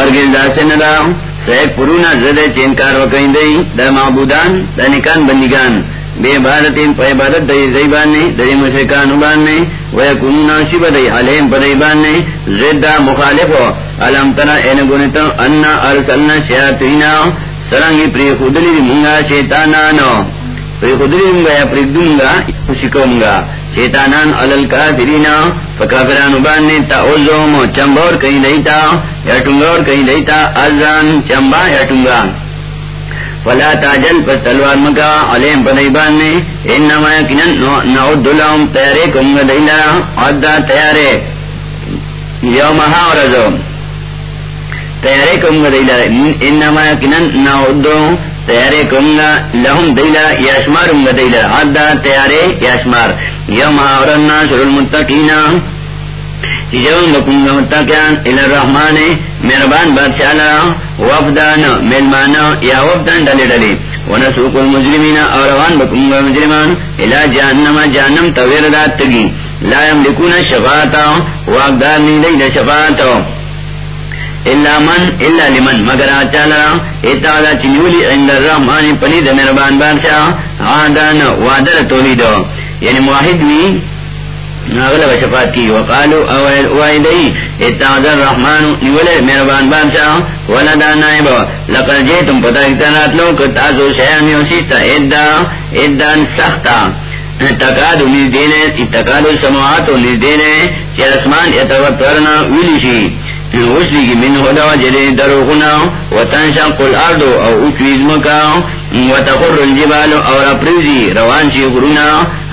ارگل دا سندا سیک پرونا زد چینکار وکئی دی دا معبودان دا نکان بندگان۔ بے عبادتین پا عبادت دی زیباننے دی مشرکانو باننے ویکونونا شب دی علیم پا دیباننے زد دا مخالفو علم ترا اینگونتا انا ارسلنا شیاطینا سرنگی پری خودلی دی منگا شیطانانو۔ پری خودلی منگا یا پری دنگا شکونگا شیطانان علل کافرینا فکافرانو باننے تا اوزوم چمبور کئی دیتا، یا ٹنگور کئی دیتا، ازان، چمبا یا ٹنگا۔ فلا تاجل پر تلوار مکا علیم پدیبان میں انما یکنن نعود لهم تیارے کمگا دیلا عدد تیارے، یومہا ورزو تیارے کم کمگا دیلا انما یکنن نعود تیارے کم کمگا لهم دیلا یاشمارنگا دیلا عدد تیارے یاشمار یومہا ورنا سر المتقین چیزون بکنگا متقیان الرحمن مہربان بادشاہ وفدان ملمان یا وفدان ڈلے ڈلے ونسوق المجرمین اوروان بکنگا مجرمان الى جہنم جہنم تویر دات تگی لا یملکون شفاعتا واقدار نیدئی دا شفاعتا الا من، الا لمن. مگر آچالا اتادا چنیولی عند الرحمن پنید مہربان بادشاہ. آدان وادر تولیدو یعنی موحد بھی ناغلب شفاعت کی. وقالو، اوائل اوائدئی اتعاد الرحمن نولے مہربان بادشاہ. ولدا نائب. لقد جیتم پتا اکتنات لو کتازو شیامی وسیستا ادا، ادان سختا. تقادو نیز دینے، تقادو سماعاتو نیز دینے. چی اسمان یتوترنا ویلیشی وسلی من خدا جلے دروغنا وتنشق الارض او اچویز مکا وتخر الجبال اور اپریزی روان چی غرونا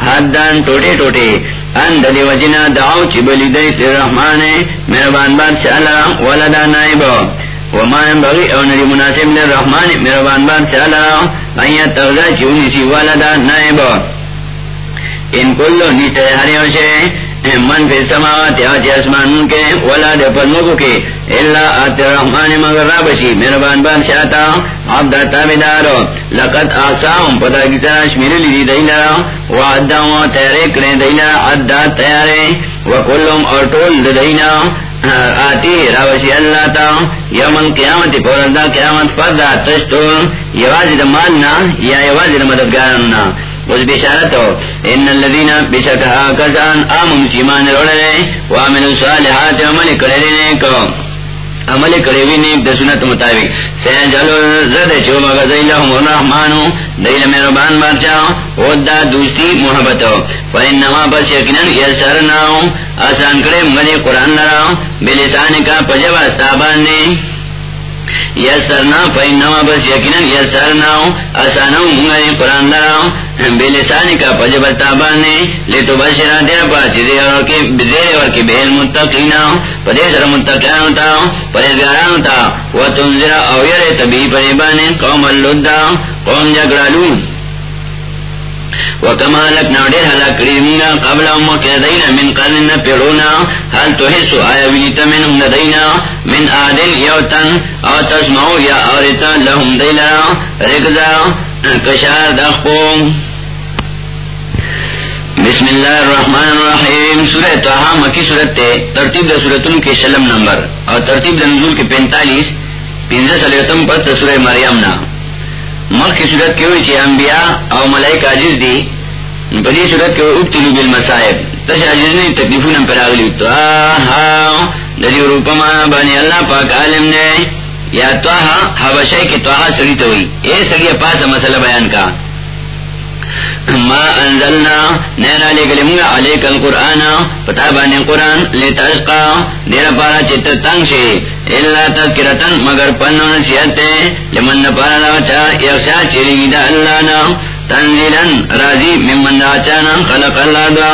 حدان ٹوٹے ٹوٹے۔ ان دلی وجنا دعو چی بلی دی سی رحمان مہربان بادشاہ اللہ، ولدا نائب۔ وما ينبغي او نری مناسب للرحمن مہربان بادشاہ اللہ ان یتغذا چونی سی ولدا نائب۔ ان کلو نیتے ہریو شے من فی سماوات آتی اسمان کے، ولا دے پرمکو کے اللہ آتی رحمان مگر رابشی مہربان بادشاہ تا عبدہ تابدارو، لقد آساهم پتا کی طرح شمیر لی دیلا وعدہم تیرے کرے دیلا عدہ تیارے وکلهم اور طول دینا، آتی راوشی اللہ تا یوم القیامت پورندا قیامت فردا تشتو یوازی دا مالنا، یا یوازی دا مددگارنا اس بشارت ہو۔ ان الذين بشكها كزان امن ایمان روڑے وامن الصالحات عمل کرے کو۔ عمل کرے بھی نیک د سنت مطابق۔ سین جلو زد چو مغزی لهم الرحمن دیل مہربان بادشاہ ودا دوستی محبت ہو۔ فانما بس یقینا یسرناو آسان کرے مجھے قرآن لرا بلسان کا پجب استابان نے۔ یسرنا فینما بس یقینا یسرنا آسانو منگا قرآن لرا بلسانی کا پجب استابان نے لیتو بشرا دیا پاچی دیر ورکی بدیر ورکی متقینا ہاں، پدے سر متقیانو ہاں، تا پریزگارانو تا ہاں، و تنزر او یر تبی پریبانے قوم اللدہ، قوم جگرالو وکما لکنا ډیر هلاک قبل امه کې دینا من قرن پیړونا هل تحس آیا وینیت من ندینا، من آدن یوتن او تسمعو یا اورتا لهم دیلا، رگزا، کشار دخپو. بسم اللہ الرحمن الرحیم، سورہ توحا مکی سورت تے، ترتیب دا سورتن کے شلم نمبر، اور ترتیب دا نزول کے پینتالیس، پینزہ سلیتم پر سورہ مریم نا۔ مخ کی صورت کی ہوئی چی انبیاء او ملائک عجیز دی پدی صورت کے ہوئی ابتلو بالمسائب تش عجیز نہیں تکلیفون پر آگلی تو آہا دلی روپما بانی اللہ پاک عالم نے، یا توہا حبشائی کی توہا سری ہوئی۔ اے سریع پاس مسئلہ بیان کا۔ ما انزلنا نینا لے گلے منگا علیک القرآن پتا بانے قرآن لے تشقا دیر پارا چتر تنگ شے اللہ تذکرتن مگر پنو نسیحتے لمن پارا لاچا یخشا چلی دا اللہ نا، تنزیلن راضی ممن دا چانا خلق اللہ دا۔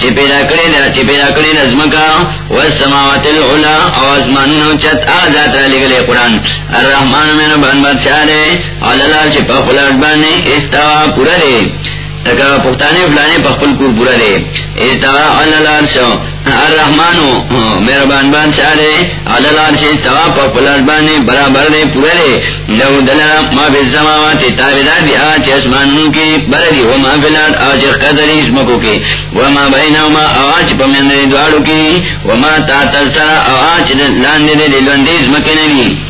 چی پیدا کرے دا چی پیدا کرے دا والسماوات العلا او ازمانو چت آزات را لگلے قرآن۔ الرحمن من بان بادشاہ دے علالہ چی خلال بانے استوا پورا دے۔ پختانے فلانے پخپل کو برا دے استوا اللہ شو. الرحمانو مہربان بان شارے اللہ سے استوا پخپل بانے برابر دے پورا دے لو دلا ما فی السماوات تابدار دی آج اسمانوں کی بردی وما فی الارد آج قدری اسمکو کے وہ کی وما بینہما آج پمندر دوارو کی وما تا تلسرا آج لاندے دے لندے اسمکے نہیں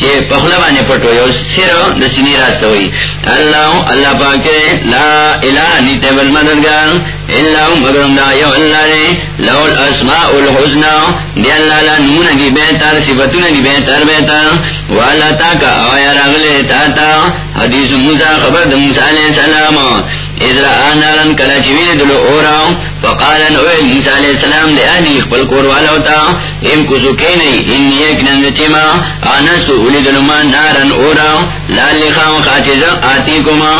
چه پخلا باندې پټو یو سر د سینې راز ته وي الله پاک لا اله نیت بل مددگار الا مگر لا یو الله له الاسماء الحسنى دی الله لا نمونه دی بهتر صفاتونه دی بهتر بهتر والا تا کا آیا رغلے تا تا۔ حدیث موسیٰ، خبر دا موسیٰ علیہ السلام۔ ادرا آنارن کلا دلو اوراو فقالن اوی علیہ السلام دے اہلی اخبر کور ام انی ایک نند چما اولی دلو ما نارن اوراو آتی کما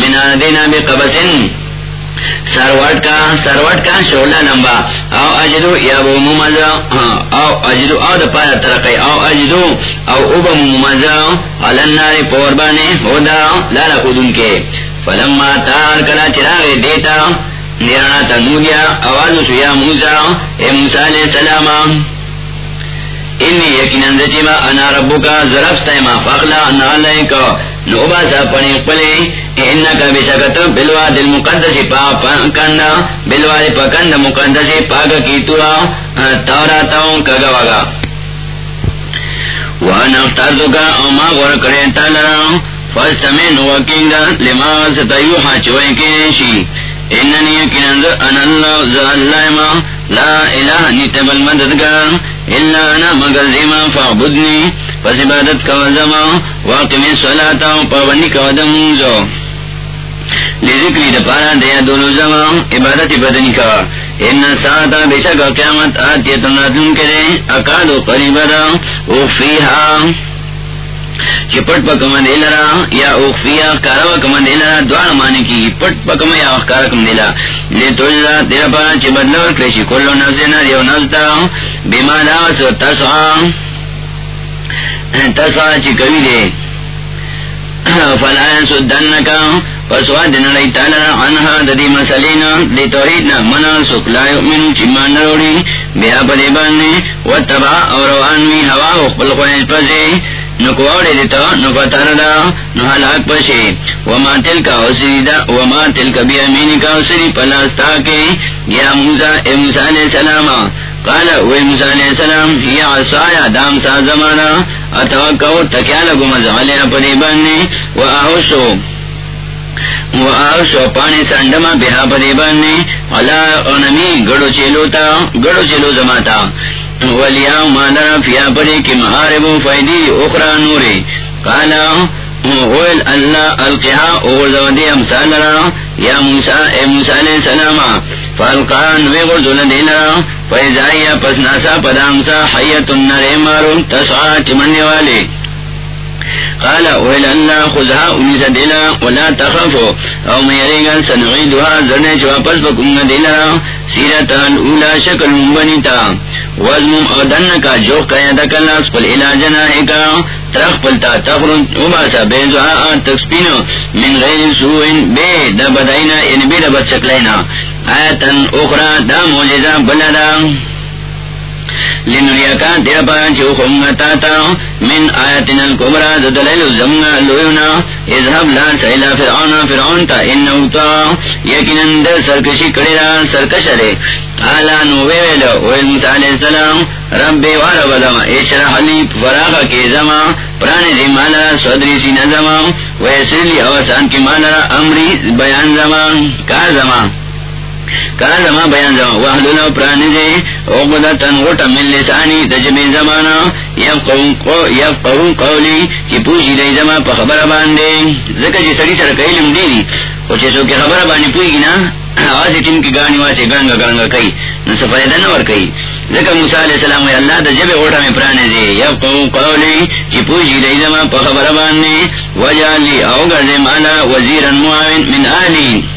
من بی قبسن. سروٹ کا سروٹ کا شولا لمبا او اجدو، یا بو ممزا او اجدو او دا پایا ترقی او اجدو او اوبا ممزا علناری پوربانی ہودا لالا خودن کے. فلما تار کلا چراغ دیتا نیرانا تنودیا آوازو سویا موسا، اے موسیٰ علیہ السلام. انی یقیناً چیما انا ربو کا ضرب سیما فخلا انا علیہ کا نوبا سا پنی پلے انکا بشکت بلوا دل مقدس پا پکند بلوا دل پکند مقدس پاک کی تورا تورا تاؤں کگا وگا. وانا اختارتو کا اما غور کرے تالرا فاستمین وکینگ لما ستیوحا چوئے اننی ان اللہ ذا اللہ ما لا الہ الا انا مگر زیما فعبدنی پس عبادت کا وزما واقع میں صلاتا پابندی کا ودموزو لذکری دپارا دیا دونو زما۔ عبادت بدنی کا۔ ان ساعتا بشک قیامت آتیتن راتن کرے اکادو قریبا دا اخفیها چی پٹ پا کم دیلرا یا اخفیا کارا کم دیلرا دوار مانے کی پٹ پا کم یا اخکارا کم دیلا لی توجزا تیرا پا چی بدلور کلیشی کلو نفسینا دیو نفستا بیما دا سو تسعا۔ تسعا چی کبی دے۔ فلا سدنکا پسوا دن لئی تالرا عنها ددی مسلینا دی توحیدنا منا سکلا یؤمنو چی مان نروڑی، بیا پدی باندی و تبا اور وانوی ہوا، اخبل خویش پسی نکوڑے دیتا نکو تردا نو حلاک پشی۔ وما تل کا اسری دا، وما تل کا بی امینی کا اسری پلاستا کے یا موسیٰ، اے موسیٰ علیہ السلام۔ قال وی موسیٰ علیہ السلام، ہی عصایا دام سا زمانا اتوکاو تکیالا گمز علیہ پدی باننی و آہوشو و آہوشو پانی سندما بہا پدی باننی علا غنمی گڑو چیلو تا، گڑو چیلو زماتا۔ ولیا مانا فیا پری کی محارب فیدی اخرا نوری۔ کالا اویل اللہ القحا اور زودی امسال را۔ یا موسیٰ، اے موسیٰ علیہ السلام فالقان وی غرزول دینا۔ فیضائی پس ناسا پدامسا حیت النر مارو تسعا چمنی والی۔ قال ویل اللہ خزها انیسا دیلا ولا تخفو او میریگا سنعیدها زرنے چوا پس بکنگا دیلا سیرتا الاولا شکل مبنیتا وزمم اغدن کا جو کیا دکل اسپل علاجنا ایکا ترخ پلتا تخرج اباسا بیزعا تکسپینو. من غیر سوئن، بے دبدائنا یعنی بے دبد شکلینا آیتن اخرى دا موجزہ بلدا. لنریا کا دیا پا چو خمتا تا من آیتنا الكبرى ددلیل زمنا لویونا اذهب لان سیلا فرعون فرعون تا انہو تا. یکنن در سرکشی کڑیرا سرکش رے آلا نوویل ویل موسیٰ علیہ السلام رب وارا بلما اشرح لی فراغ کے زما پرانے دی مالا، صدری سی نظما، ویسر لی اوسان کی مالا، امری بیان زما، کار زما. کار زما بیان زما وحدنا پرانے دے اوگدا تنغوٹا من لسانی دجبی زمانا یفقون قولی چی پوشی دی زما پا خبر باندے ذکر جی سری سر کئیلم دی دی خوچے سو کی خبر باندے پوئی گی نا آواز ٹیم کی گانی واسے گانگا گانگا کئی نو سفایدہ نور کئی ذکر موسیٰ علیہ السلام وی اللہ دا جب اوٹا میں پرانے دے یفقون قولی چی پوشی دی زما پا خبر باندے وجالی اوگر دے مالا وزیرا معاون من آلی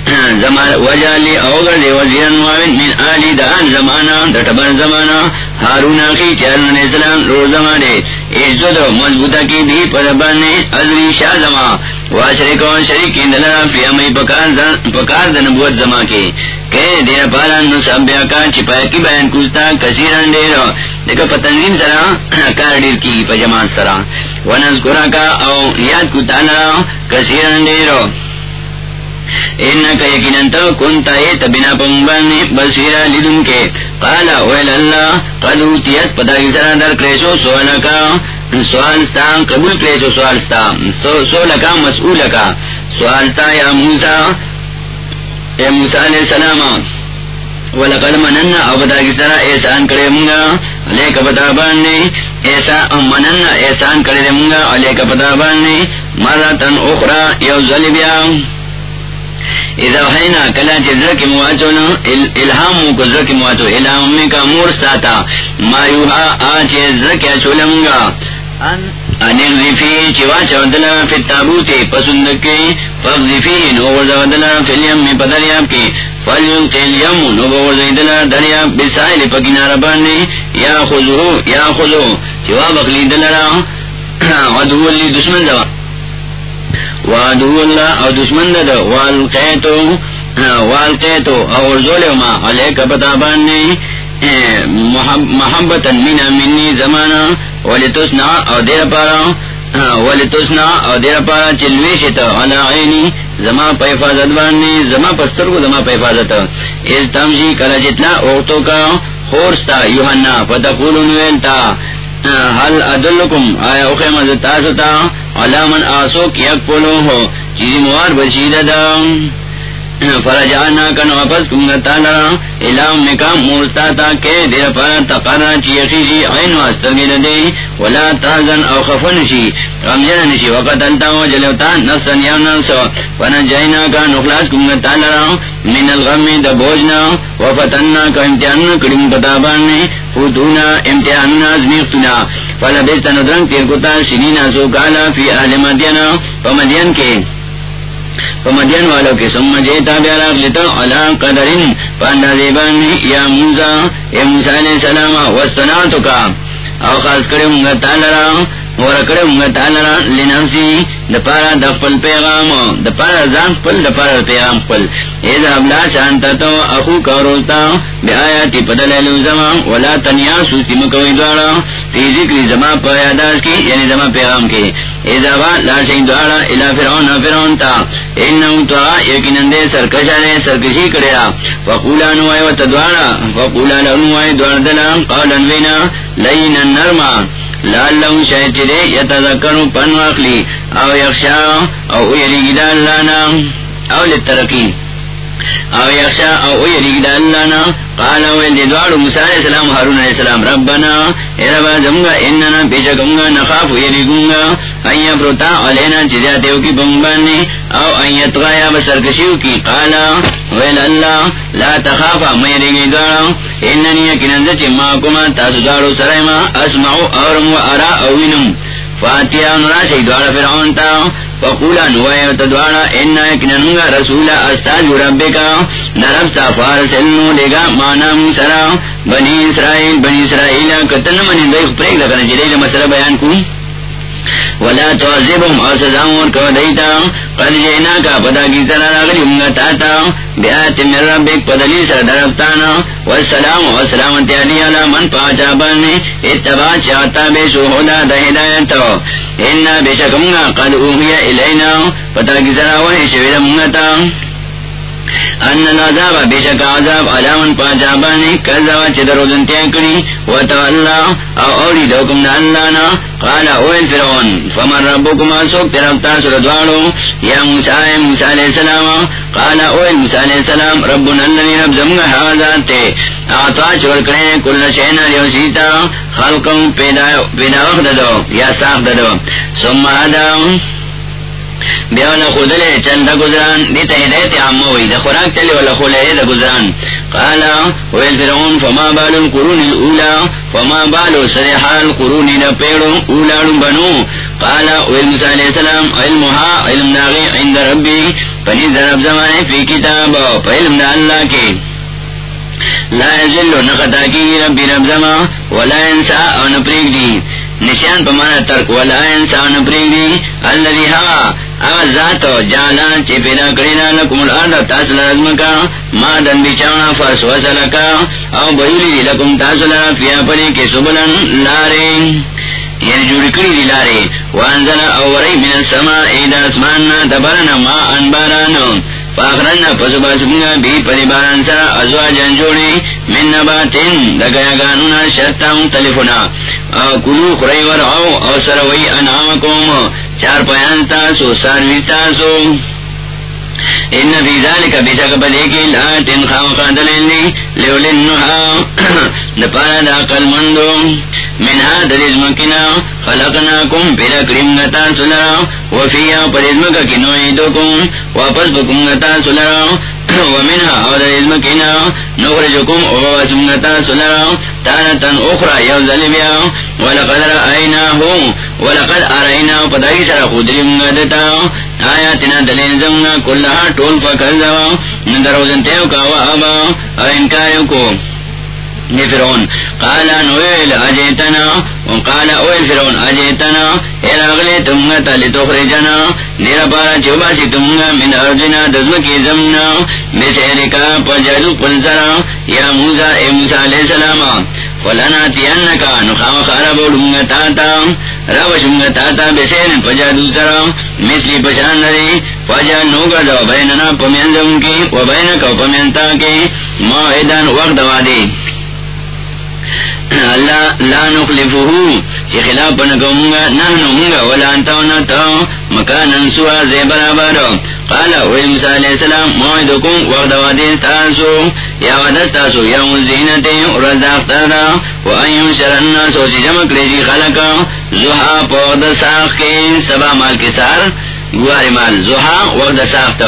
وجالی اوگر دے وزیرن معاون من آلی دان زمانہ دٹبر زمانہ ہارون کی چرن علیہ السلام رو زمانے۔ عزت و مضبوطہ کی بھی پربانے ازری شاہ زما واشرک و شریک اندلرا فی امی پکار دنبوت زما کی۔ کہ دیر پارا نصبیا کا چپایا کی بیان کستا کثیرن دیر۔ دیکھا پتنظیم سرا کار دیر کی پجمان سرا۔ ونذکرہ کا او یاد کتا لرا کثیرن دیر۔ انکا یقینن تو کنتا ایت بنا پمبانی بصیرہ لدن کے قالا ویل اللہ قدوتیت پتا کی سرا در کریسو سوالا کا، سوال ستا، قبول کریسو سوال ستا. سوال کا یا موسیٰ یا موسیٰ علیہ السلام. ولقد منن او پتا کی سرا احسان کرے منگا علیہ کا پتا باننے، ایسا منن احسان کرے منگا علیہ کا پتا باننے مرتن اخرى یو ظلبیا اذا وحینا کلا چزر کی مواتو نا الہامو کو زر کی مواتو الہامی کا مور ساتا ما یوہا آچ زر کیا چولنگا انیل زفی چوا چودلا فی التابوتی پسندکی فغزفی نوغرز ودلا فی الیم میں پدریاب کی۔ فلیل قیل یم نوغرز ودلا دریاب بسائل پکنار باننی یا خضو یا خضو چوا بخلی دلرا لی دشمن دوا۔ وادو اللہ او دشمن دا والقیتو والقیتو او ارزولو ما علیک بتابانی محبتا منا منی زمانا ولتسنا او دیر پارا ولتسنا او دیر پارا چلوی چلویشتا، علا عینی، زما پا حفاظت بانی زما پستر کو زما پا حفاظت از تمشی کلا جتنا اوتو کا، خورستا، یوحنا فتقولون ویلتا حل ادلکم آیا اوخی مزتاستا علامن آسوک یک پلو ہو چیزی موار بشید دا. فرجانا کن واپس کنگا تالا الام نکا مورستا تا کہ دیر پارا تقارا چی اخیشی عین واستگی دے. ولا تازن او خفنشی غمجن نشی. وقت انتا و جلوتا نفسن یا نفسو فنجائنا کا نخلاص کنگا تالا من الغم دا بوجنا. وفتننا کا امتحان کریم کتابان. فتونا امتحان ازمیختنا فلبیتا ندرنگ تیر کتا سنینا سو کالا فی اہل مدینا فمدین کے مدین والوں کے سم جیتا پیارا لیتا اللہ قدرین پاندہ زیبان یا موسا اے موسا علیہ السلام وستناتو کا اوقات خاص کرے منگا تالرا ورکڑے منگا تالرا لنفسی دپارا دفل پیغام دپارا زان پل دپارا پیغام پل شانتا تو، اخو پدل زمان، ولا تنیا سوستی مکوی دوارا. فی ذکری زمان پا کی یعنی زمان پیغام کی. ایزا دوارا فرعون فرعون تا. انہو تو یکنن دے سرکشا دے سرکشی فقولا نوائی و تدوارا. فقولا لنوائی دوار قولا وینا نرما. لال لہو شاید چرے یتذکرو پن واخلی، او یخشا او یلی گدا اللہ او لترقی او یخشا او یلی گدا اللہ نا. قال او یلی دوارو موسیٰ علیہ السلام، حارون علیہ السلام، ربنا ایربا زمگا اننا پیچکمگا نخاف یلی گنگا این پروتا علینا چیزیاتیو کی بمبانی، او این تغایا بسرکشیو کی قالا. ویل اللہ، لا تخافا، میری گی دوارو. اننی یکننزا چی ماکما تاسو دوارو سرائما اسمعو اورم و ارا، اوینم. فاتیا نرا دوارا فرعون تا. فقولا نوائی تدوارا انا اکننگا رسولا استاج ربی کا نرب سا فارسلنو لگا مانا موسرا، بنی اسرائیل بنی اسرائیل، کتن منی بیخ پریک لکن جلیل مسئلہ بیان کو۔ ولا تعذبهم او سزاون کو دیتا، قد جینا کا پدا کی طرح راغلی ہوں تاتا بیات من ربک پدلی سر درفتانا والسلام والسلامتی علی علی من پاچا بانی اتبا چاہتا، بے سوہدا دا ہدایتا انا بے شکمگا قد اوہیا الینا پتا کی طرح وحی شویر منگتا ان العذاب بشک عذاب علاون پاجابانی کذا چدرو دنتیا کری وتولى او اوری دوکم دا اللہ نا قال اویل فرعون، فمن ربکما سوک طرف تاسر دوارو، یا موسیٰ موسیٰ علیہ السلام قال اویل موسیٰ علیہ السلام، ربنا اللذی رب زمگا حاضات تے اعطا چور کرے، کل شینا لیوسیتا خلقم پیدا وقت دو، یا ساخت دو، ثم آدم بیاولا خودلے چند گزران، دیتا ہدایت عمو وی دا خوراک چلے والا خولے دا گزران. قالا، ویل فرعون، فما بالو القرون الاولا، فما بالو سرحال قرون دا پیڑو اولا بنو. قالا، ویل موسیٰ علیہ السلام علمها علم ناغی عند ربی، پنی درب زمانے فی کتاب پہلم دا اللہ کے. لا ذلو نخطا کی ربی رب زما ولا انسا او نپریگ دی. نشان پمانا ترک، ولا انسا او نپریگ دی اللذی ہوا اغا ذاتو جالا چی پیدا کرینا لکم الارد تاصل رزمکا ما دن بچانا فرس وصلکا، او بہولی دی لکم تاصل فیا پلی کے سبلن لارے۔ یعنی جوڑ کری دی لارے۔ وانزل اوری من السماء، اید اسماننا دبرنا ما انبارانو۔ فاخرنا پسو سمگا بھی پری سرا ازوا جن جوڑی من نباتن دگیا گانونا شرطا مختلفنا کلو خرائی ور او سروی انعامکوم چار پیان تاسو ساروی تاسو. ان فی ذالک بشک بدے کی لاتن خامقا دلیلی لیولنہا. دپارا دا قل مندو منها دریز مکنا خلقناکم پیدا کریم گتا سلرا وفیا پریز مکا کنوئی دوکم واپس بکم گتا سلرا ومنها او دریز مکنا نخرجکم اواسم گتا سلرا تانتا اخرى یوزل بیا ولقد رأیناہو، ولقد ارائنا پتاکی سر خودریم گدتا آیاتنا دلیل زمنا کلها ٹول فکر فکرزوا ندروزن تیو کاوا ابا او انکاریو کو۔ فرعون. قال نويل اجيتنا وقال اويل فرعون اجيتنا الى اغلي تمغتا لتخرجنا نيرا بارا چوباسي تمغا من ارضنا دزمكي زمنا. بسيركا پجدو پلسرا يا موسى اي موسى عليه السلام. فلناتينكا نخام خارب ولنغتاتا روشنگتاتا بسیر پجدو سرا. مثلی پشان لري فجا نوگا دو بیننا پمینزم کی و بینکا پمینتا کی موعدن وقت وادی. اللہ لا نخلفه چی خلاف پنکومگا نحنو منگا ولا انتو نتو. مکانا سوا زی برابر. قال وی موسیٰ علیہ السلام، موعدکم وقت وادین تاسو. یا ودست تاسو یوم الزینتی رد اختارا. و ایون شرن سوچی جمک لیجی خلقا. زحا پوغد ساخ کے سبا مال کے سار. گوار مال زحا وقت ساخت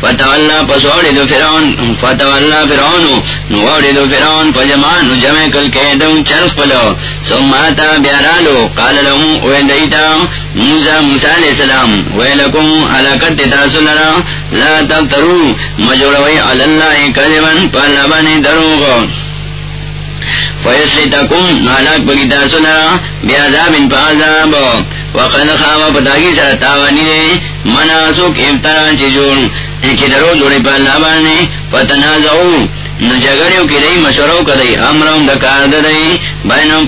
فتح اللہ پسوڑی دو فرعون فتح اللہ فرعون نوڑی دو فرعون پجمان جمع کل کے دو چرخ پلو. سماتا بیارالو، قال لهم ویدیتا موسیٰ موسیٰ علیہ السلام ویلکم علاقت تاسو لرا، لا تبترو مجوڑوی علاللہ کذبن پالبانی دروغو. فیسلی تکم نالاک بگی بیعذاب ان پا وقد خواب پتاکی سر تاوانی دے چی درو جوڑی پا اللہ بانے فتنازعو کی رئی مشورو کدئی امرم دکار بینم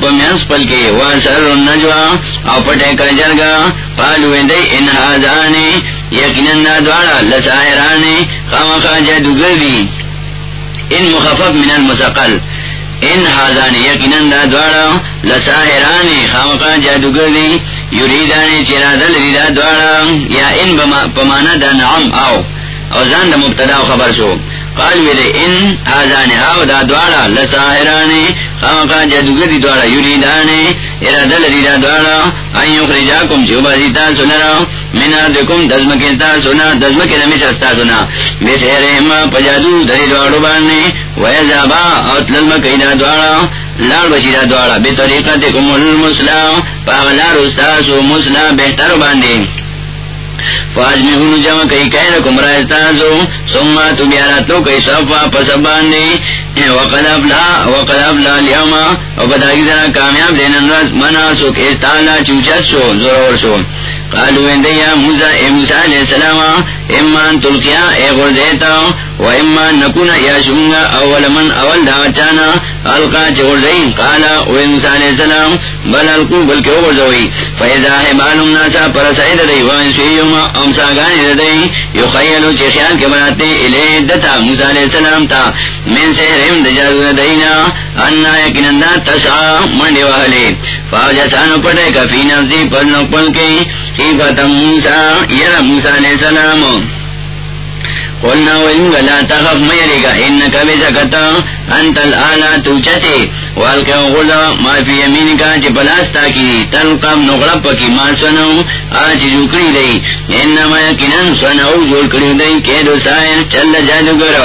پل کے واسر نجوا او پٹے کا جرگا پالو دئی انحازانی یقینن دوارا لسائرانی خامخا جادوگر ان مخفف من المسقل ان حاضانی یقینن دا دوارا لسائرانی خامخا جادوگر دی یریدانی چرادل ریدا دوارا یا ان پمانا دا نعم آو او زان دا مبتدا خبر شو. قال ویلے، ان آزان آو دا دوارا لساہرانی، خامقا جدوگتی دوارا یریدانی ارادل ریدا دوارا ان یخرجاکم چوبا زیتا سنرا، من آدکم دزمکتا سنا دزمکی نمیش استا سنا۔ بسیرہم پجادو دری دوارو باننی ویزابا اوتلزمکی دا دوارا لال بشیرہ دوارا بے طریقتکم المسلم پاغلار استاسو مسلم بہتر باندی فاج میں ہوں جمع کئی کہہ رکم رائستازو سمما تو بیارا تو کئی صفا پسبان دی وقد ابلا وقد ابلا لیوما و بدائی ذرا کامیاب لینن رس مناسو کستالا چوچت شو زور شو قالو اندیا موسیٰ، اے موسیٰ علیہ السلام امان تلقیا، اے غردیتا و امان نکونا یا شنگا اول من، اول دا چانا القا چغردئی قالا اوے موسیٰ علیہ السلام بل القو بلکہ غردوئی فیضا حبالم ناسا پرسائد دی وانسویوم امسا چی خیال کے بناتے الے دتا موسیٰ علیہ السلام تا. من سے رحم دجادو دینا، انا یکنندا تسعا منڈی وحلے فاوجا سانو پڑے کفی نفسی پڑنو پل کے خیفت موسیٰ یر موسیٰ علیہ السلام. قلنا وإن لا تخف ميرك إنك بزكتا أنت الآلة توچتے والکہ غلا ما نغرب ما سنو آج جو کری دی انما سنو چل جادوگر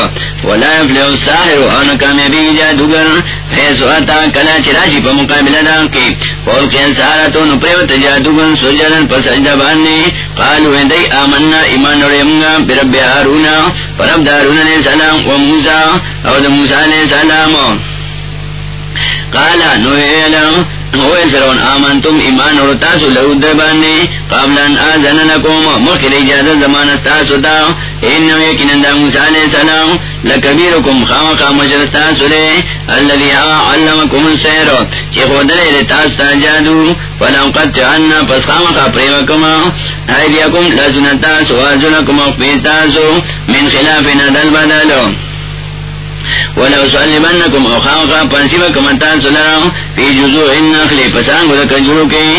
ولا یفلو ساہر آن کامیابی جادوگر. حیث آتا کلا چراشی پا مقابل دا کی فولکین سارتو نپریوت جادوگر سجلن پسجدہ باننے قالو دی آمنا ایمان رمگا برب حارونا پرب دارون علیہ السلام و موسیٰ او دا موسیٰ علیہ السلام قالا نویلا نویل فرون آمن تم ایمان اور تاسو لہو دربانے قابلا آزن لکوم مخیر اجازت زمان تاسو دا انہو یکنن دا موسیٰ علیہ السلام، لکبیرکم خامقا مجرستاسو لے، اللذی آغا علمکم السیر، چی خودلے لے تاستا جادو فلم قد چاہنا پس خامقا پریوکما ایدیکم لسنتاسو آزنکم اخفیتاسو من خلاف ندل بدلو ولو سلمنکم او خامخا پنسیبکم انتان سلرم جزو پسانگو دا کی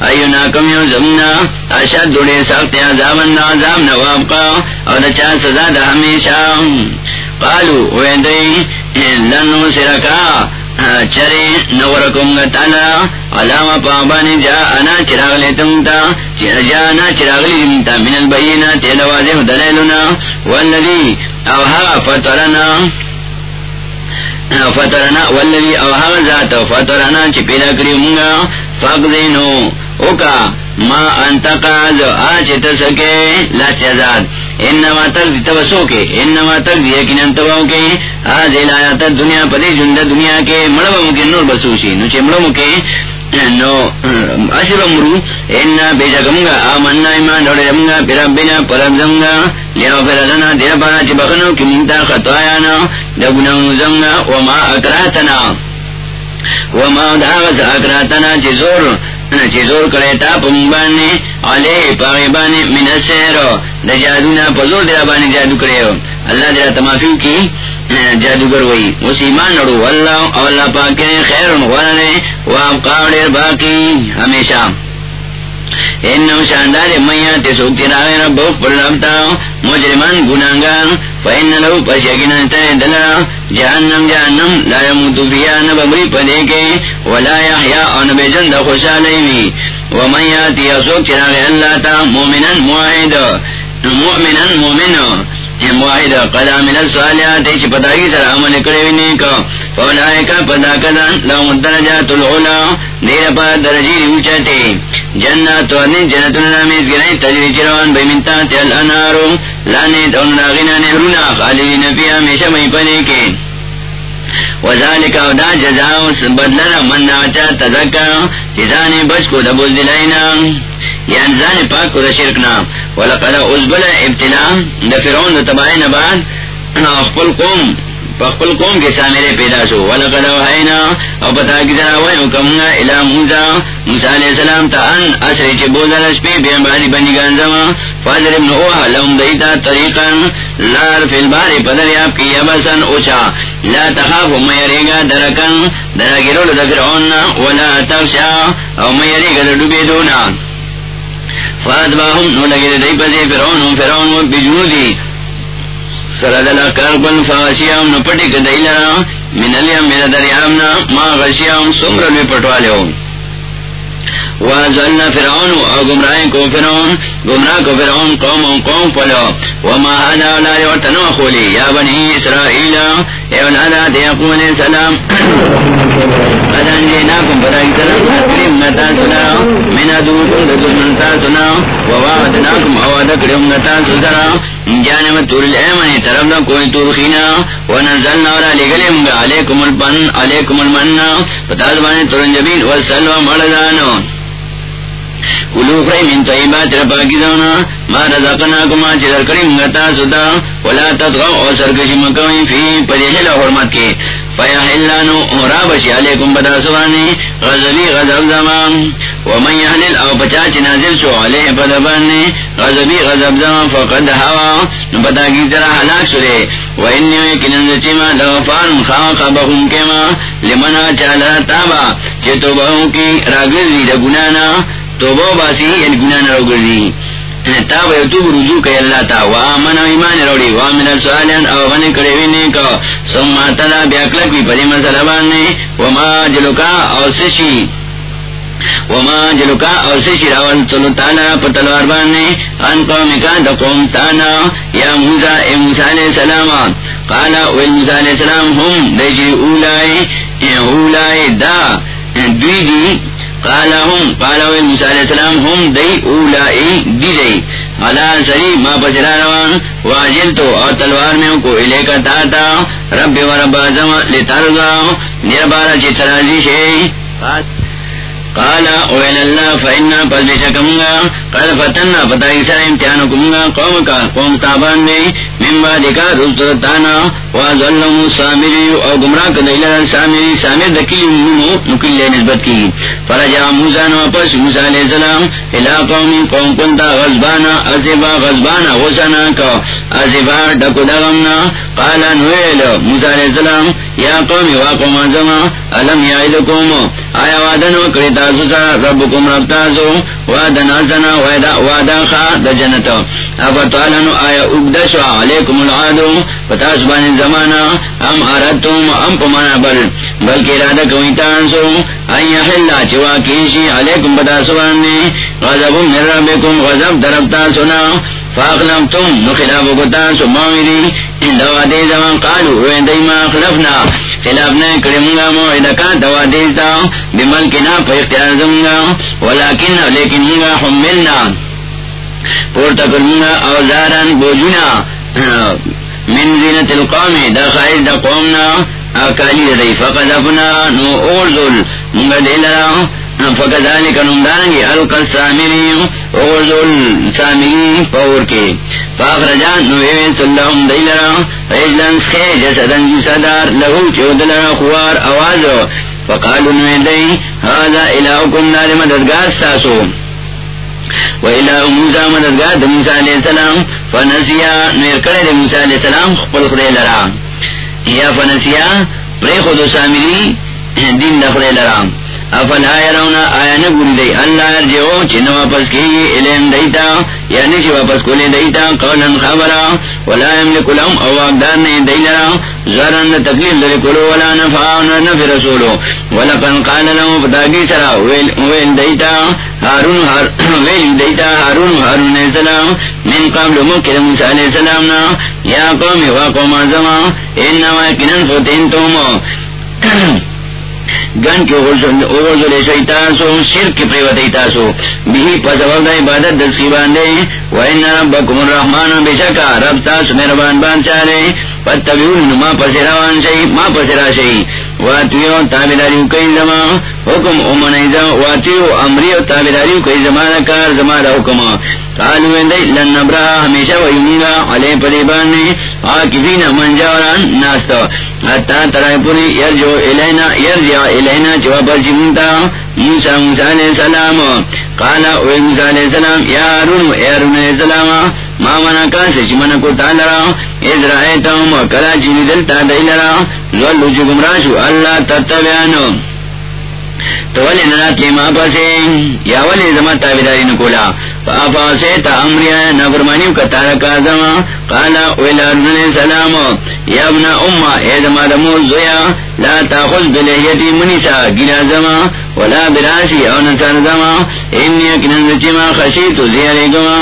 ایونا زمنا اشد سخت عذابن دا عذاب نوابقا او دا سزا دا ہمیشہ قالو لنو سرکا چرے نورکم تالا علامہ پابانی جا انا چراغ لیتم تا جا انا چراغ لیتم تا من البینا تیل واضح دلیلنا والذی اوہا فطرنا فطرنا والذی اوہا ذات فطرنا چی پیدا کری منگا فقدینو اوکا ما انتقاز آچ تسکے لا چزاد انما تک تبسو کے انما تک یقین انتباو کے آج الایات دنیا پدی جند دنیا کے مڑبا مکے نور بسوشی، نو چے مڑبا مکے نو اشب مرو، اینا بیجا کمگا آمنا ایمان دوڑے رمگا پیرا بینا پرب زمگا لیو پھر لنا دیر پانا چی بخنو، کی منتا خطوایانا دگنا زمگا، وما اکراتنا، وما داغس اکراتنا چی زور چیزور کرے تا پمبانے علی پاغبانے من السحر دا جادونا پزور دیرا بانے جادو کرے ہو۔ اللہ دیرا تمافیو کی، جادوگر وئی۔ اس ایمان نڑو۔ واللہ اولا پاکے خیر مغوانے وابقاو دیر باقی ہمیشہ۔ انہو شاندار میات سوکتی راوی رب، پر ربتا مجرمان گناہگان فإن لہو پشکینا تر دلرا جہنم لا یموتو فیا نببری پدے ولا ومن تا، مؤمنا معاہد قد عمل الصالحات پتا کی سر عمل کرے پتا العلا دیر پا درجی روچتے جنات ورنی جنتون نامیز گرائی تجری چروان بیمنتا تیل انارو لانی تون راغینا نهرونا خالدین فی ہمیشہ مئی پنے کے۔ وذالک او دا جزاو بدلنا من ناچا تذکر چیزانی بچ کو دبول دلائنا۔ یعنی زان پاک کو دا شرکنا ولقد ازبل ابتلا دا فرعون دا تباہی نباد اخفل قوم۔ پخپل قوم کے سامنے پیدا سو ولقد او پتا کی ذرا وحی حکمنا الى موسیٰ. موسیٰ علیہ السلام تا ان اسری بوزا بیم باری ابن اوہ لهم دیتا طریقا. لار فی الباری کی یبسن اوچا. لا تخاف میریگا درکن درگرول دفرعون ولا تخشا. او میریگا دردوبی دونا. فاتباهم نو لگی دی پسی فرعون. فرعون بجنودی. سردلا کربن فاشیام نو پٹی کدیلا من میرا دریام نا ما غشیام سمر لوی پٹوالے ہوں وازلنا فرعون او گمراہ کو فرعون، گمراہ کو فرعون قوم قوم پلو. وما انا لا يوتنو خولی، یا بنی اسرائیل اولادا علیہ السلام. سلام نتا من ادوکم دکم نتا وواعدناکم نتا جانب تور الایمن طرف کوئی ونزلنا علیکم البن، علیکم المن مردانو کلو خری من طیبات دونا، ما کریم غتا ولا او سرکشی مکوی فی پدیحل حرمت کی علیکم بدا غزبی غزب زمان۔ ومن یحلل او پچاچ نازل علیہ پدبانی، غزبی غزب زمان فقد ہوا۔ کی طرح حلاک سرے۔ چالا تابا چه توبہوں کی راگزی توبہ باسی یعنی گنانا راگزی تاب یتوب رجوع کئی اللہ تا وآمن و ایمان روڑی وآمن سوالین او غنی کڑیوی نیکو سمع تلا بیاکلک بی پدی مسئلہ باننے وما جلوکا او سشی وما جلوکا او سشی راول تلو تالا پتلوار باننے ان قومکا دا قوم تانا. یا موسیٰ، اے موسیٰ علیہ السلام. قالا اویل موسیٰ علیہ السلام ہم دیجی اولائی اولائی دا، دوی دی قالا ہم قالا وی موسیٰ علیہ السلام ہم دی اولائی دی دی. علا سری ما پسرا روان واجل تو اور تلوار میں کو الے کا تاتا رب و رب آزم لترضا. نربارا چی ترازی شئی قال. اویل اللہ فإنا پس بشکمگا قد فتنا پتا سر امتحان کمگا قوم کا قوم تابان دے من بعد کا رسترتانا سامری او گمراہ کدیل سامری، سامر دکیل منو نکل نسبت کی۔ فرجا موسیٰ واپس موسیٰ علیہ السلام الى قوم قوم کنتا غزبانا ازبا غزبانا غسنا کو ازبا ڈکو دغمنا۔ قال نویل موسیٰ علیہ السلام، یا قوم واقوم ازما علم یعیدکوم آیا وعدن وکرتا رب کم رب تاسو وعدنا سنا وعدا خا، دا جنت افتوالنو آیا اگدشو علیکم العادو فتاس بانی زمانا ام آردتم ام پمانا بل. بلکہ ارادہ کوئی تانسو. این حلا چوا کیشی، علیکم بتاسو بانی غضب من ربکم، غضب درب تاسونا فاقلم تم نخلاف بتاسو ماویری ان دوا دے زمان قالو، وین دیما خلفنا. خلاف نے کرمگا موعدہ کا دوا دیتا بملکنا پا اختیار زمگا ولیکن، لیکن منگا حملنا پورتا کرمگا اوزاران بوجنا من زینت القوم، دا خائز دا قومنا اکالی دی. فقد اپنا نو اورزل منگا دیلرا فکذالک نمدانگی القا سامری اورزل سامری پور کے فاخرجان نو نویویت اللہم دیلرا رجلن خی جسدن جی جسدار لہو چودلرا خوار آوازو فقالو نوی دی، هذا الہکم نار مددگار ساسو وإلى موسى مددگار موسى عليه السلام، فنسيا نير کرے موسى عليه السلام، خپل خدای لرا. یا فنسيا پرے خود سامری دین دخلے لرا. افلا یرونا آیا نگوری دی؟ اللہ ارجعو چنو واپس کی الیم دیتا یعنی چی واپس کولے دیتا قولا خبرا ولا یملک لهم، او اقدار نہیں دی زرن تکلیف در کلو ولا نفعنا نفع رسولو. ولقن قال لهم فتاکی سرا ویل دیتا حارون ویل دیتا حارون حارون علیہ السلام، من قبل مکر موسیٰ علیہ السلام نا، یا قوم واقوم آزما، انما کنن فتن گن کے شیتاسو شرک پریوتیتاسو بھی پسوال دا عبادت دسی باندے وینا ربکم الرحمن بشکا رب تاسو مربان بان چارے پتبیون ما پسروان شئی ما پسرا شئی واتیو تابداریو کئی زمان حکم امنیزا واتیو امریو تابداریو کئی زمان کار زمان حکم۔ قالو اندی لن نبرا، ہمیشہ ویمونگا علی پریبانی آکفین منجاران ناستا حتی ترائی پوری یرجو الینا یرجع الینا چوا پرچی منتا موسیٰ موسیٰ علیہ السلام قالا اوی موسیٰ علیہ السلام، یا رونو اے رونو علیہ السلام، ما منا کاسے چی منا کو تالرا از رائیتا ہم کلا چی دلتا دیلرا زولو چی گمراشو اللہ تتبیانو تو ولی نرات لی ما پاسے یا ولی زمان تابداری نکولا۔ پاپا سے تا امریا کا تارا کا زما کالا اولا سلام یا ابن اما اے زمان دمو زویا لا تاخذ بلیہیتی منیسا گنا زما ولا براسی او نسان زما انی اکنن چما خشیتو زیارے گما